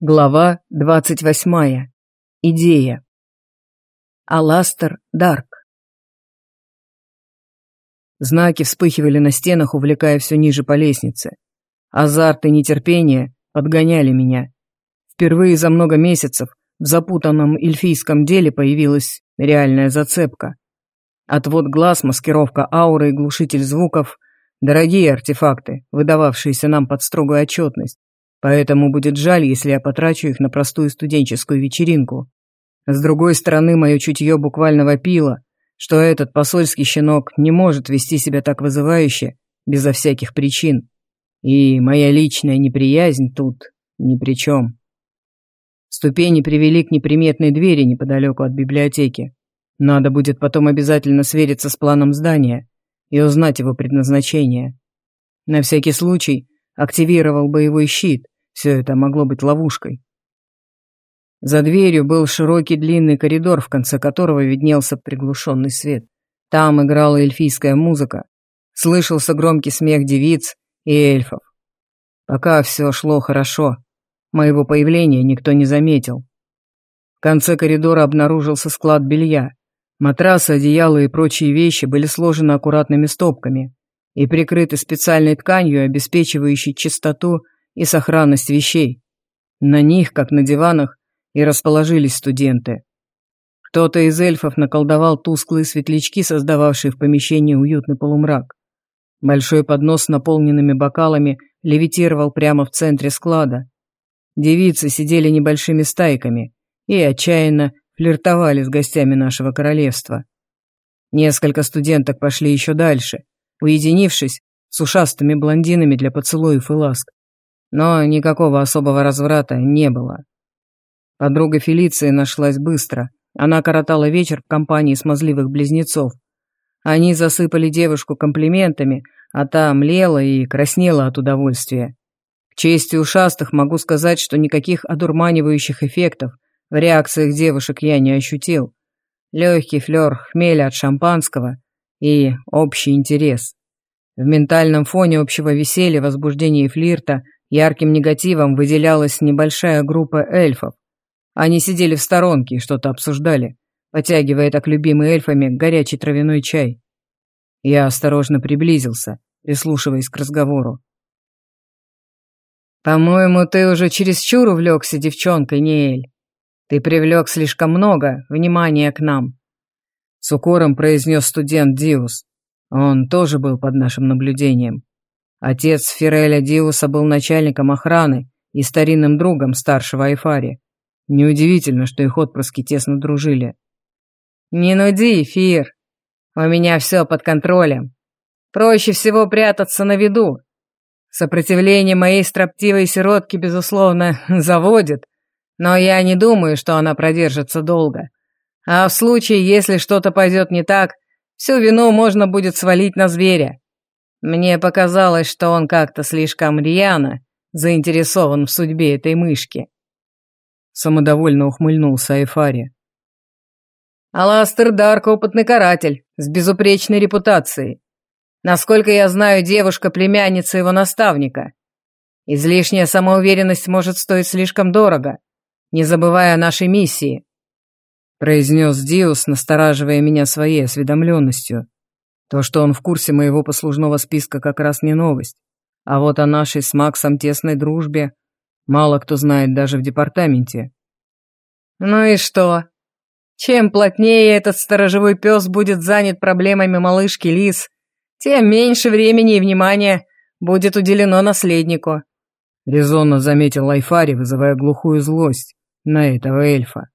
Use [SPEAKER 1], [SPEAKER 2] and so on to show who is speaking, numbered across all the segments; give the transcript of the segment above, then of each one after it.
[SPEAKER 1] Глава двадцать восьмая. Идея. Аластер Дарк. Знаки вспыхивали на стенах, увлекая все ниже по лестнице. Азарт и нетерпение подгоняли меня. Впервые за много месяцев в запутанном эльфийском деле появилась реальная зацепка. Отвод глаз, маскировка ауры и глушитель звуков – дорогие артефакты, выдававшиеся нам под строгую отчетность. Поэтому будет жаль, если я потрачу их на простую студенческую вечеринку. С другой стороны, мое чутье буквально вопило, что этот посольский щенок не может вести себя так вызывающе, безо всяких причин. И моя личная неприязнь тут ни при чем. Ступени привели к неприметной двери неподалеку от библиотеки. Надо будет потом обязательно свериться с планом здания и узнать его предназначение. На всякий случай активировал боевой щит, все это могло быть ловушкой. За дверью был широкий длинный коридор, в конце которого виднелся приглушенный свет. Там играла эльфийская музыка. Слышался громкий смех девиц и эльфов. Пока все шло хорошо. Моего появления никто не заметил. В конце коридора обнаружился склад белья. Матрасы, одеяла и прочие вещи были сложены аккуратными стопками и прикрыты специальной тканью, обеспечивающей чистоту и сохранность вещей. На них, как на диванах, и расположились студенты. Кто-то из эльфов наколдовал тусклые светлячки, создававшие в помещении уютный полумрак. Большой поднос с наполненными бокалами левитировал прямо в центре склада. Девицы сидели небольшими стайками и отчаянно флиртовали с гостями нашего королевства. Несколько студенток пошли еще дальше, уединившись с ушастыми блондинами для поцелуев и ласк. Но никакого особого разврата не было. Подруга Фелиции нашлась быстро. Она коротала вечер в компании смазливых близнецов. Они засыпали девушку комплиментами, а та млела и краснела от удовольствия. К чести ушастых могу сказать, что никаких одурманивающих эффектов в реакциях девушек я не ощутил. Легкий флер хмеля от шампанского и общий интерес. В ментальном фоне общего веселья, возбуждения и флирта ярким негативом выделялась небольшая группа эльфов. Они сидели в сторонке и что-то обсуждали, потягивая так любимый эльфами горячий травяной чай. Я осторожно приблизился, прислушиваясь к разговору. «По-моему, ты уже чересчур увлекся девчонкой, Неэль. Ты привлек слишком много внимания к нам», — с укором произнес студент Диус. Он тоже был под нашим наблюдением. Отец Фиреля Диуса был начальником охраны и старинным другом старшего Айфари. Неудивительно, что их отпрыски тесно дружили. «Не нуди, Фир. У меня все под контролем. Проще всего прятаться на виду. Сопротивление моей строптивой сиротки, безусловно, заводит, но я не думаю, что она продержится долго. А в случае, если что-то пойдет не так, всю вину можно будет свалить на зверя. Мне показалось, что он как-то слишком рьяно заинтересован в судьбе этой мышки. Самодовольно ухмыльнулся Айфари. Аластер Дарк — опытный каратель, с безупречной репутацией. Насколько я знаю, девушка — племянница его наставника. Излишняя самоуверенность может стоить слишком дорого, не забывая о нашей миссии произнес Диус, настораживая меня своей осведомленностью. То, что он в курсе моего послужного списка, как раз не новость. А вот о нашей с Максом тесной дружбе мало кто знает даже в департаменте. Ну и что? Чем плотнее этот сторожевой пес будет занят проблемами малышки Лис, тем меньше времени и внимания будет уделено наследнику. Резонно заметил Лайфари, вызывая глухую злость на этого эльфа.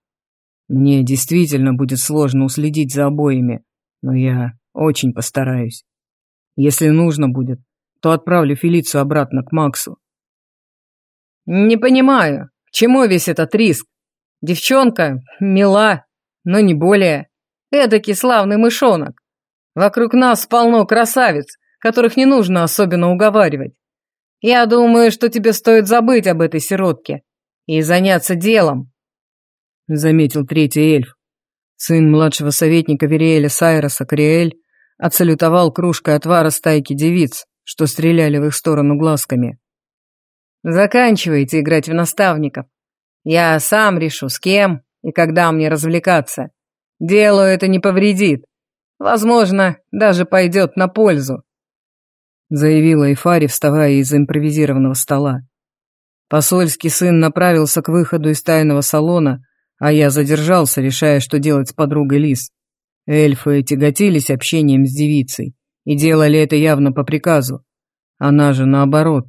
[SPEAKER 1] Мне действительно будет сложно уследить за обоими, но я очень постараюсь. Если нужно будет, то отправлю Фелицию обратно к Максу. Не понимаю, к чему весь этот риск? Девчонка мила, но не более. Эдакий славный мышонок. Вокруг нас полно красавиц, которых не нужно особенно уговаривать. Я думаю, что тебе стоит забыть об этой сиротке и заняться делом. — заметил третий эльф. Сын младшего советника Вериэля Сайроса Кориэль отсалютовал кружкой отвара стайки девиц, что стреляли в их сторону глазками. «Заканчивайте играть в наставников. Я сам решу, с кем и когда мне развлекаться. Делу это не повредит. Возможно, даже пойдет на пользу», — заявила Эйфари, вставая из импровизированного стола. Посольский сын направился к выходу из тайного салона, а я задержался, решая, что делать с подругой Лис. Эльфы тяготились общением с девицей и делали это явно по приказу. Она же, наоборот,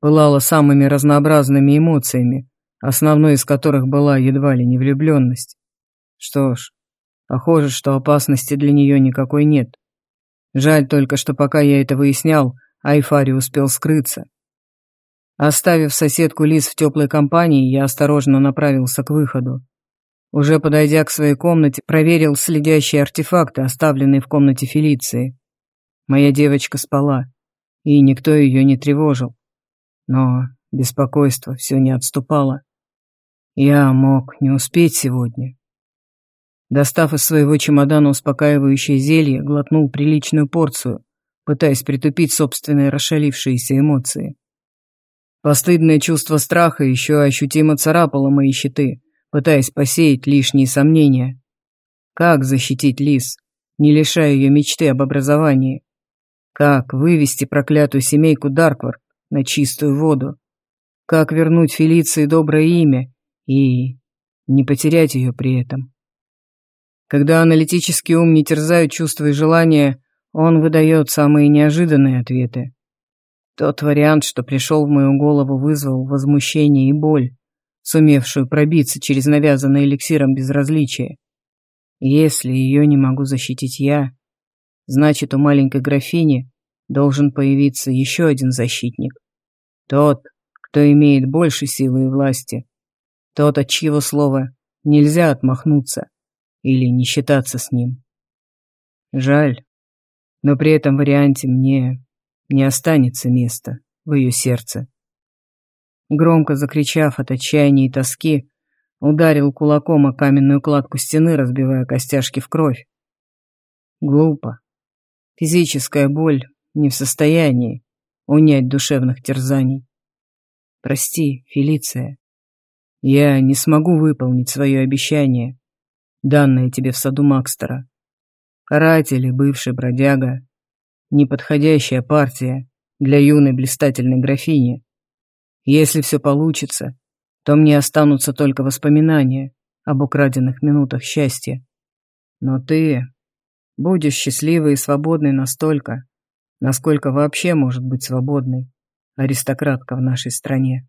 [SPEAKER 1] пылала самыми разнообразными эмоциями, основной из которых была едва ли не влюбленность. Что ж, похоже, что опасности для нее никакой нет. Жаль только, что пока я это выяснял, Айфари успел скрыться. Оставив соседку Лис в теплой компании, я осторожно направился к выходу. Уже подойдя к своей комнате, проверил следящие артефакты, оставленные в комнате Фелиции. Моя девочка спала, и никто ее не тревожил. Но беспокойство все не отступало. Я мог не успеть сегодня. Достав из своего чемодана успокаивающее зелье, глотнул приличную порцию, пытаясь притупить собственные расшалившиеся эмоции. Постыдное чувство страха еще ощутимо царапало мои щиты, пытаясь посеять лишние сомнения. Как защитить Лис, не лишая ее мечты об образовании? Как вывести проклятую семейку Дарквард на чистую воду? Как вернуть Фелиции доброе имя и не потерять ее при этом? Когда аналитический ум не терзают чувства и желания, он выдает самые неожиданные ответы. Тот вариант, что пришел в мою голову, вызвал возмущение и боль сумевшую пробиться через навязанное эликсиром безразличие. Если ее не могу защитить я, значит, у маленькой графини должен появиться еще один защитник. Тот, кто имеет больше силы и власти. Тот, от чьего слова нельзя отмахнуться или не считаться с ним. Жаль, но при этом варианте мне не останется места в ее сердце. Громко закричав от отчаяния и тоски, ударил кулаком о каменную кладку стены, разбивая костяшки в кровь. Глупо. Физическая боль не в состоянии унять душевных терзаний. Прости, Фелиция. Я не смогу выполнить свое обещание, данное тебе в саду Макстера. Каратель и бывший бродяга — неподходящая партия для юной блистательной графини. Если все получится, то мне останутся только воспоминания об украденных минутах счастья. Но ты будешь счастливой и свободной настолько, насколько вообще может быть свободной аристократка в нашей стране.